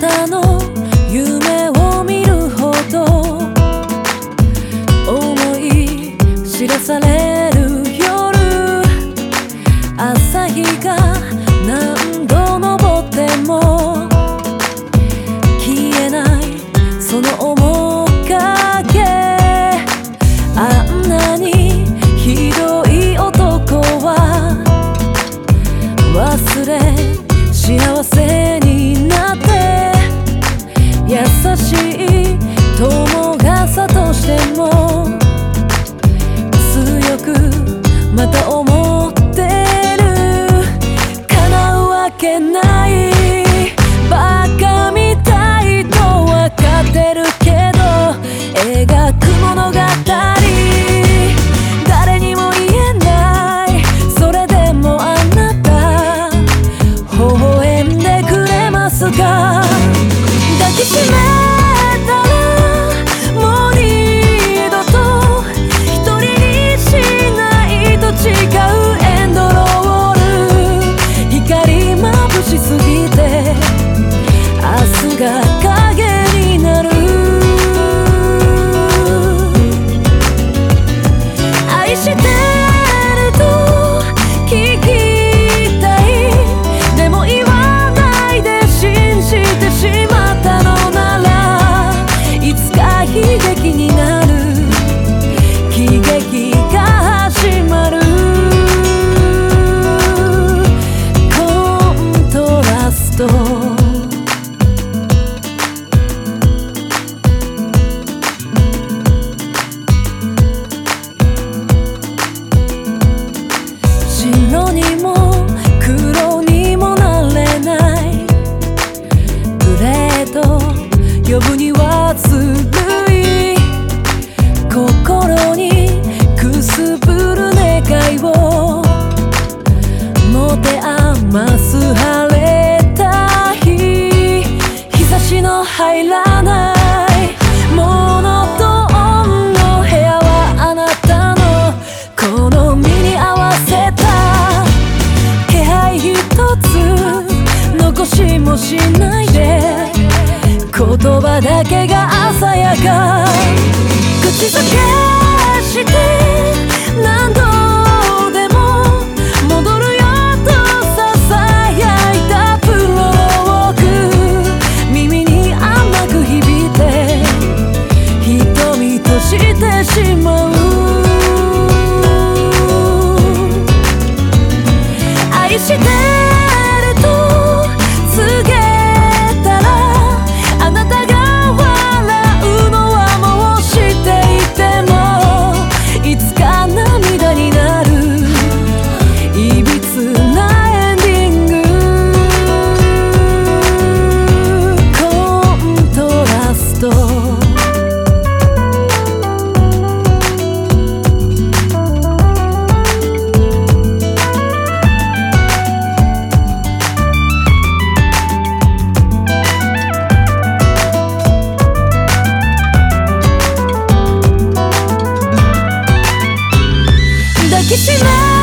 たの夢を見るほど思い知らされる夜朝日が何度昇っても消えないその面影。あんなにひどい男は忘れ幸せ Mataon もしないで言葉だけが鮮やか口づけして何度でも戻るよと囁いたプローク耳に甘く響いて瞳としてしまう愛してるときしない